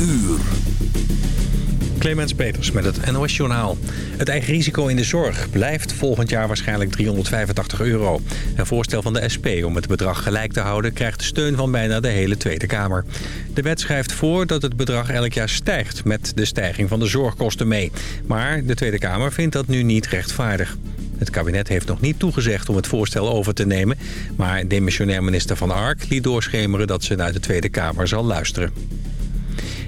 uur. Clemens Peters met het NOS Journaal. Het eigen risico in de zorg blijft volgend jaar waarschijnlijk 385 euro. Een voorstel van de SP om het bedrag gelijk te houden... krijgt de steun van bijna de hele Tweede Kamer. De wet schrijft voor dat het bedrag elk jaar stijgt... met de stijging van de zorgkosten mee. Maar de Tweede Kamer vindt dat nu niet rechtvaardig. Het kabinet heeft nog niet toegezegd om het voorstel over te nemen... maar demissionair minister Van Ark liet doorschemeren dat ze naar de Tweede Kamer zal luisteren.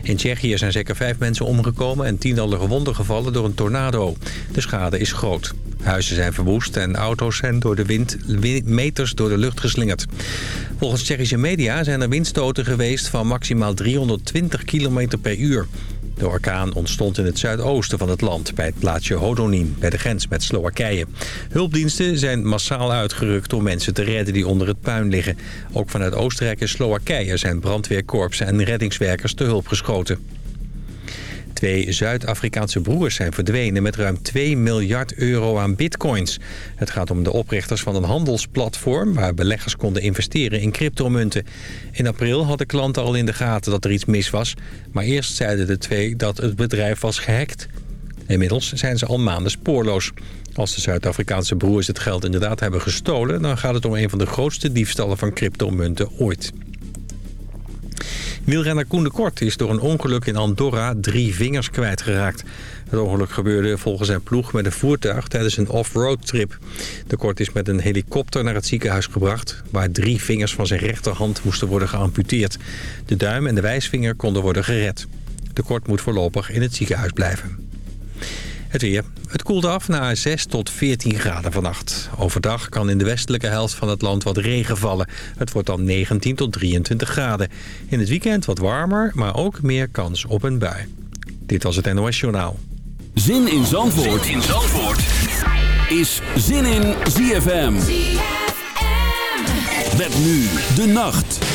In Tsjechië zijn zeker vijf mensen omgekomen en tientallen gewonden gevallen door een tornado. De schade is groot. Huizen zijn verwoest en auto's zijn door de wind meters door de lucht geslingerd. Volgens Tsjechische media zijn er windstoten geweest van maximaal 320 km per uur. De orkaan ontstond in het zuidoosten van het land, bij het plaatsje Hodonin, bij de grens met Slowakije. Hulpdiensten zijn massaal uitgerukt om mensen te redden die onder het puin liggen. Ook vanuit Oostenrijk en Slowakije zijn brandweerkorpsen en reddingswerkers te hulp geschoten. Twee Zuid-Afrikaanse broers zijn verdwenen met ruim 2 miljard euro aan bitcoins. Het gaat om de oprichters van een handelsplatform... waar beleggers konden investeren in cryptomunten. In april hadden klanten al in de gaten dat er iets mis was... maar eerst zeiden de twee dat het bedrijf was gehackt. Inmiddels zijn ze al maanden spoorloos. Als de Zuid-Afrikaanse broers het geld inderdaad hebben gestolen... dan gaat het om een van de grootste diefstallen van cryptomunten ooit. Wielrenner Koen de Kort is door een ongeluk in Andorra drie vingers kwijtgeraakt. Het ongeluk gebeurde volgens zijn ploeg met een voertuig tijdens een off-road trip. De Kort is met een helikopter naar het ziekenhuis gebracht... waar drie vingers van zijn rechterhand moesten worden geamputeerd. De duim en de wijsvinger konden worden gered. De Kort moet voorlopig in het ziekenhuis blijven. Het weer. Het koelt af naar 6 tot 14 graden vannacht. Overdag kan in de westelijke helft van het land wat regen vallen. Het wordt dan 19 tot 23 graden. In het weekend wat warmer, maar ook meer kans op een bui. Dit was het NOS Journaal. Zin in Zandvoort, zin in Zandvoort. is Zin in ZFM. ZFM. Met nu de nacht.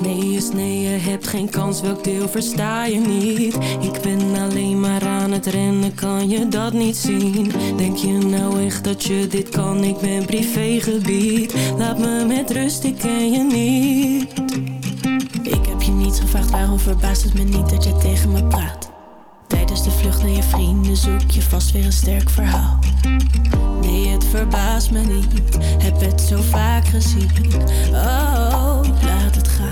Nee is nee, je hebt geen kans, welk deel versta je niet? Ik ben alleen maar aan het rennen, kan je dat niet zien? Denk je nou echt dat je dit kan? Ik ben privégebied Laat me met rust, ik ken je niet Ik heb je niets gevraagd, waarom verbaast het me niet dat je tegen me praat? Naar je vrienden zoek je vast weer een sterk verhaal. Nee, het verbaast me niet, heb het zo vaak gezien. Oh, laat het gaan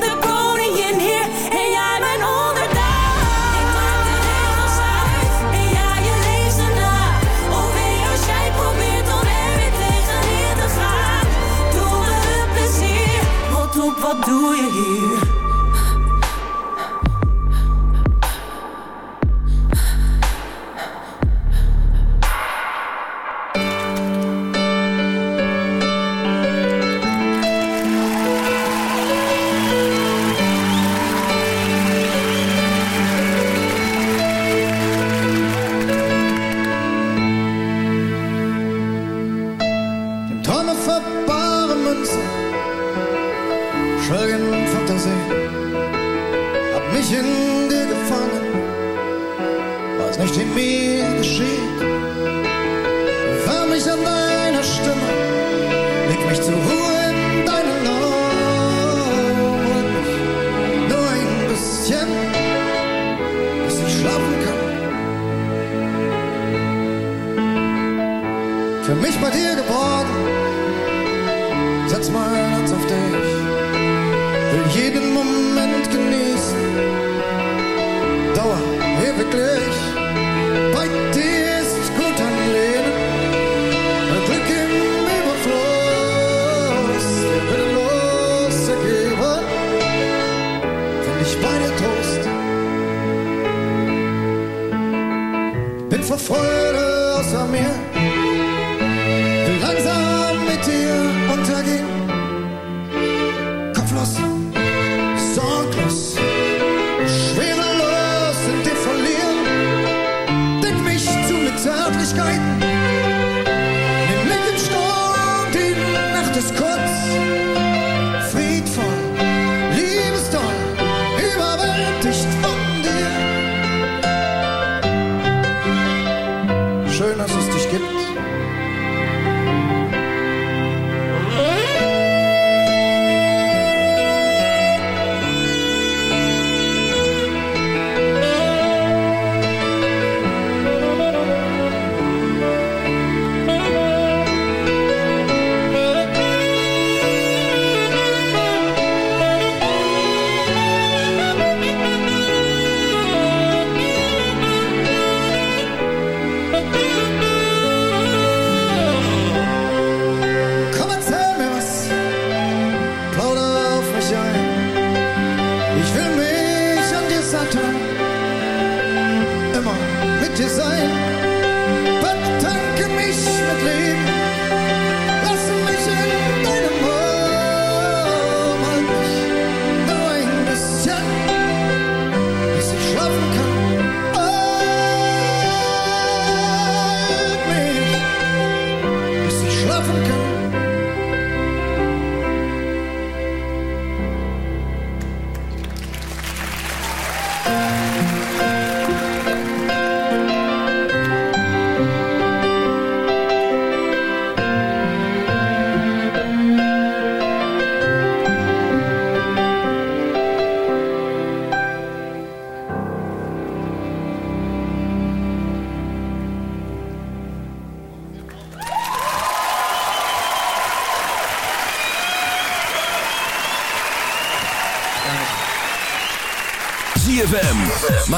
Wat doe je hier? Für mich bei dir geboren, setz mein Herz auf dich, will jeden Moment genießen, Dauer ewiglich. Bei dir ist gut ein Leben, Glück im Überfluss, willenlos ergeben, find ich bei Trost. Bin vor Freude außer mir,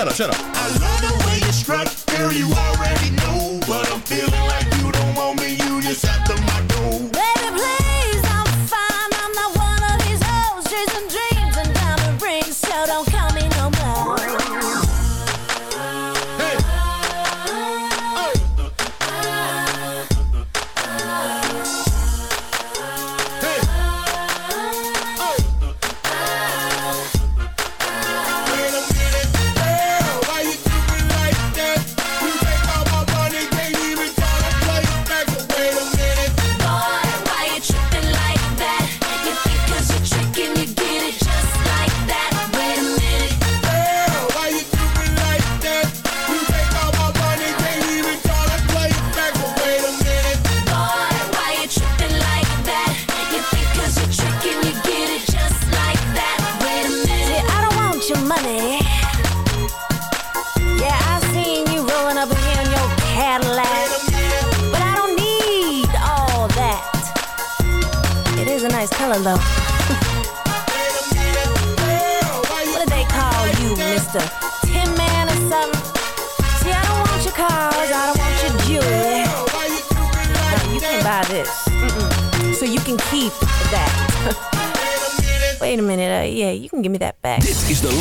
Shut up, shut up.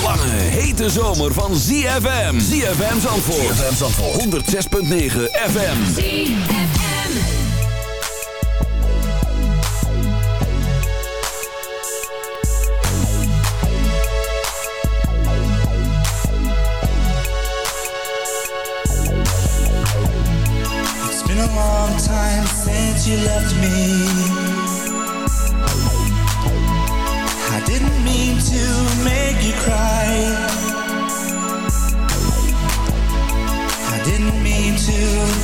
Lange, hete zomer van ZFM. ZFM Zandvoort. ZFM Zandvoort. 106.9 FM. It's been a long time since you left me.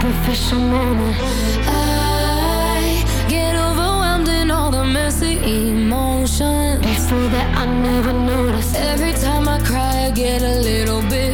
superficial manner. I get overwhelmed in all the messy emotions. It's so that I never notice. Every time I cry, I get a little bit.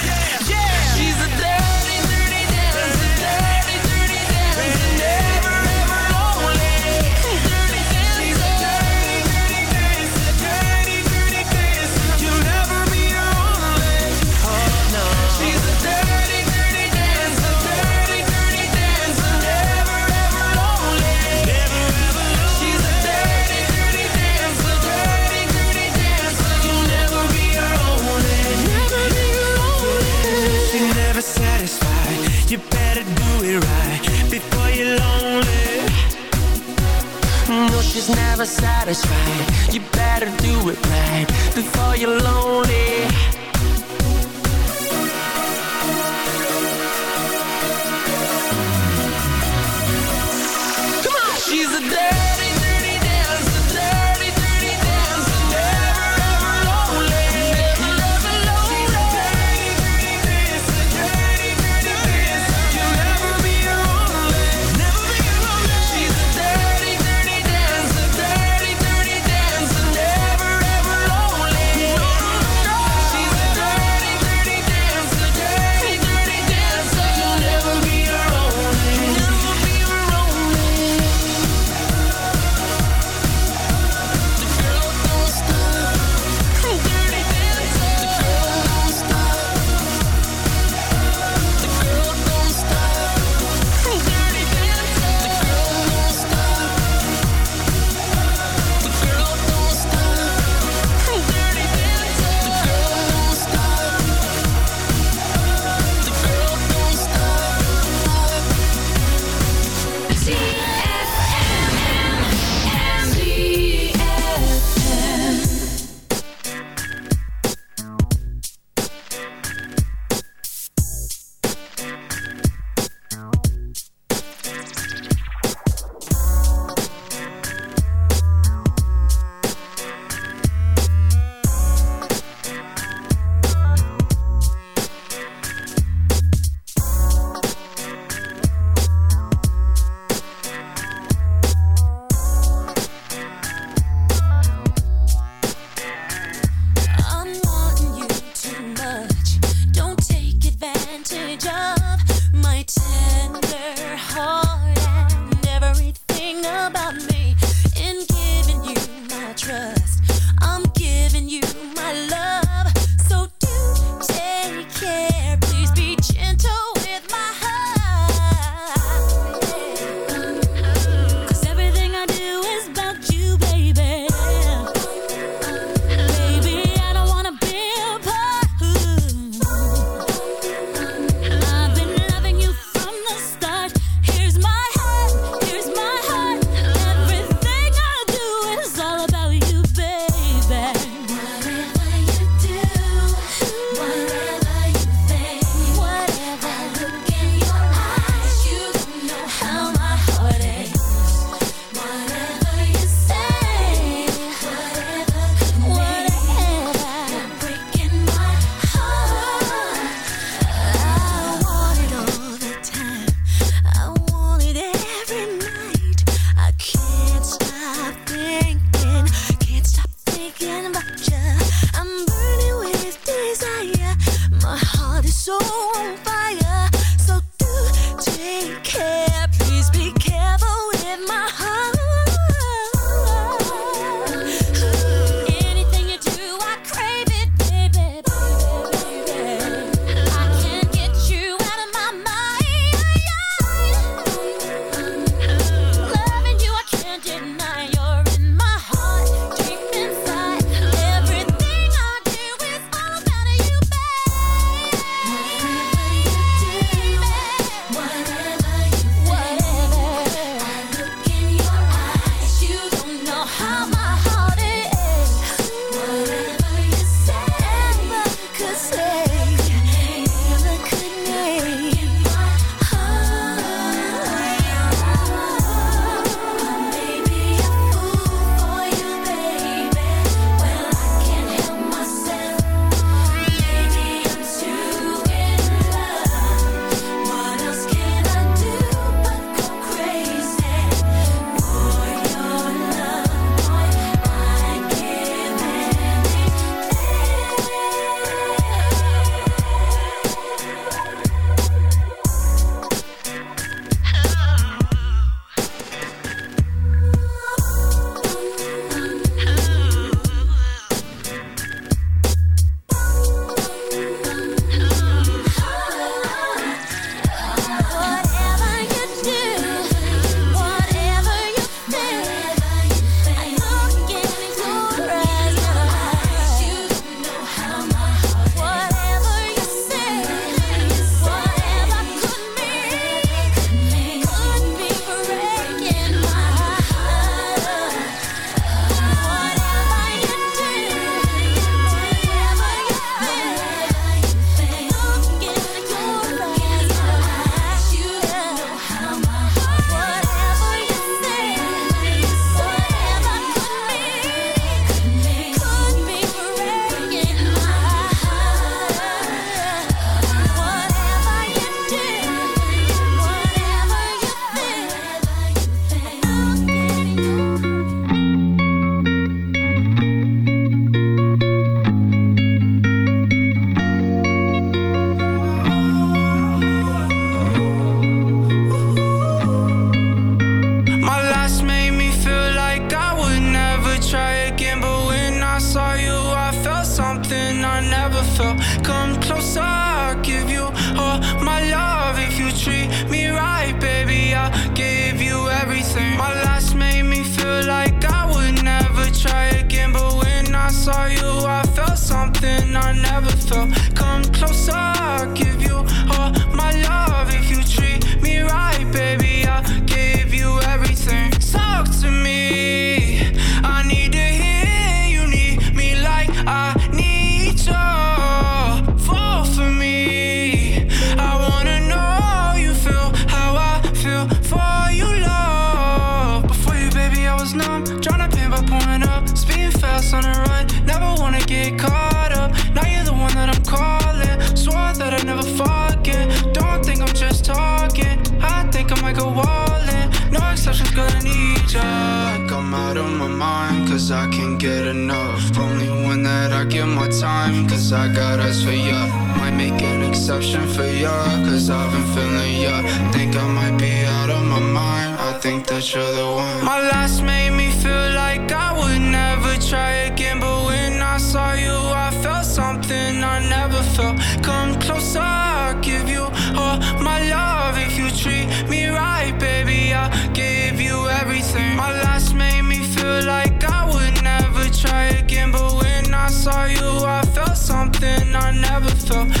Never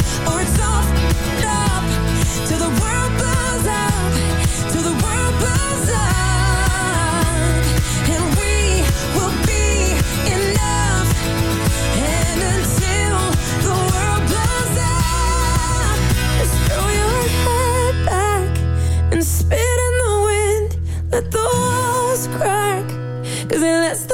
let's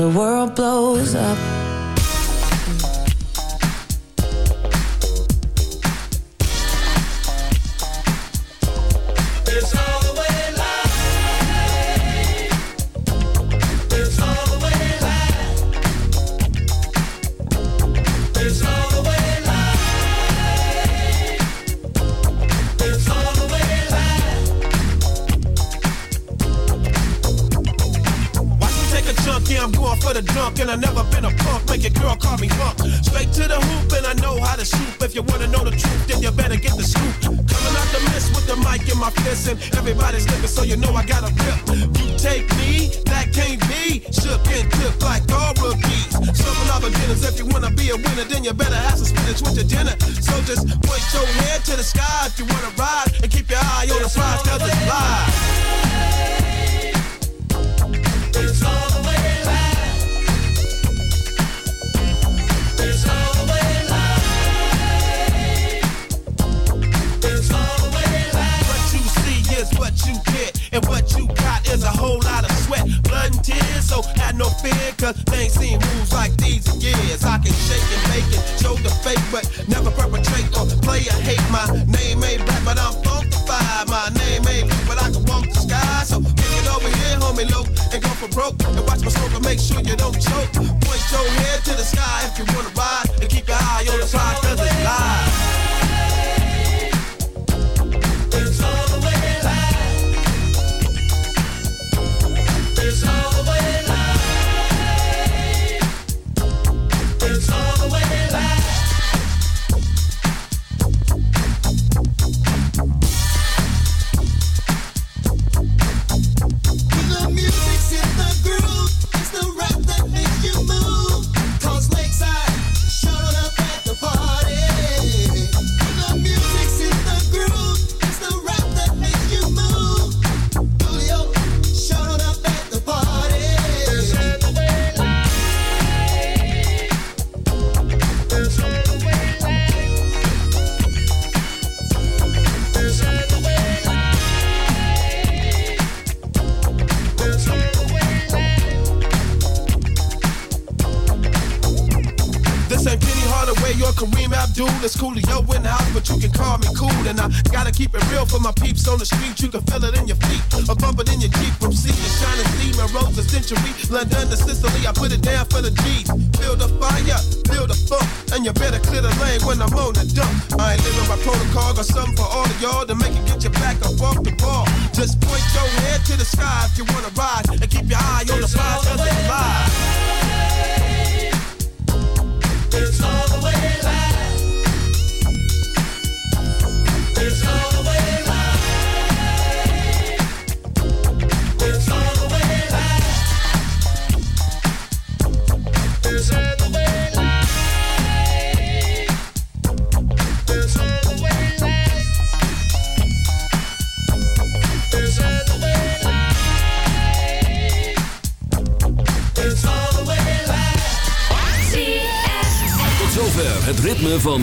the world blows up.